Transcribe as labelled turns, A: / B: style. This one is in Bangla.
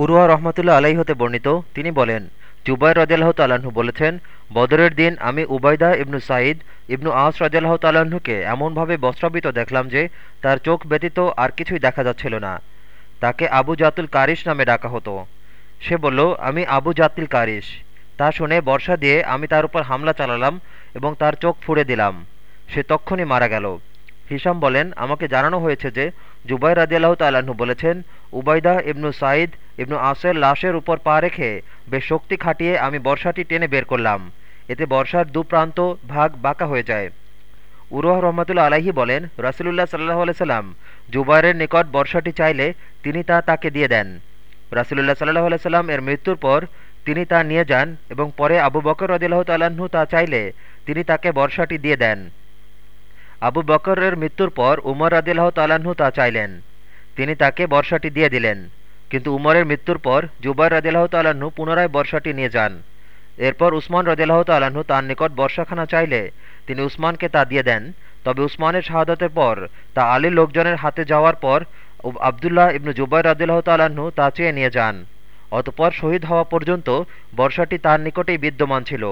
A: উরুয়া রহমতুল্লা আলাই হতে বর্ণিত, তিনি বলেন, জুবাইর রদিয়াল্লাহ তাল্লাহ্ন বলেছেন, বদরের দিন আমি উবাইদা ইবনু সাঈদ ইবনু আস রদিয়াল্লাহ তাল্লাহ্নকে এমনভাবে বস্ত্রাবৃত দেখলাম যে তার চোখ ব্যতীত আর কিছুই দেখা যাচ্ছিল না। তাকে আবু জাতুল কারিশ নামে ডাকা হতো। সে বলল, আমি আবু জাতিল কারিশ। তা শুনে বর্ষা দিয়ে আমি তার উপর হামলা চালালাম এবং তার চোখ ফুঁড়ে দিলাম। সে তক্ষণি মারা গেল। হিসাম বলেন, আমাকে জানানো হয়েছে যে জুবাই রাজিয়াল্লাহ তাল্লাহ্ন বলেছেন উবাইদা ইবনু সাঈদ ইবনু আসের লাশের উপর পা রেখে বেশ শক্তি খাটিয়ে আমি বর্ষাটি টেনে বের করলাম। এতে বর্ষার দু প্রান্ত ভাগ বাঁকা হয়ে যায়। উরুয়াহ রহমতুল্লা আলাহি বলেন, রাসুলুল্লাহ সাল্লাহ আলাইসাল্লাম জুবাইরের নিকট বর্ষাটি চাইলে তিনি তা তাকে দিয়ে দেন। রাসুলুল্লাহ সাল্লাহ আলাইসাল্লাম এর মৃত্যুর পর তিনি তা নিয়ে যান এবং পরে আবু বকর রদিল্লাহ তাল্লাহ্ন তা চাইলে তিনি তাকে বর্ষাটি দিয়ে দেন। আবু বকরের মৃত্যুর পর উমর রাদিল্লাহ তাল্লাহ্ন তা চাইলেন। তিনি তাকে বর্ষাটি দিয়ে দিলেন। কিন্তু উমরের মৃত্যুর পর জুবাইর রাদিল্লাহ তাল্লাহ্ন পুনরায় বর্ষাটি নিয়ে যান। এরপর উসমান রদিল্লাহ তাল্লাহ্ন তার নিকট বর্ষাখানা চাইলে তিনি উসমানকে তা দিয়ে দেন। তবে উসমানের শাহাদতের পর তা আলীর লোকজনের হাতে যাওয়ার পর আবদুল্লাহ ইবনু জুবাইর রাদিল্লাহ তাল্লাহ্ন তা চেয়ে নিয়ে যান। অতপর শহীদ হওয়া পর্যন্ত বর্ষাটি তার নিকটেই বিদ্যমান ছিল।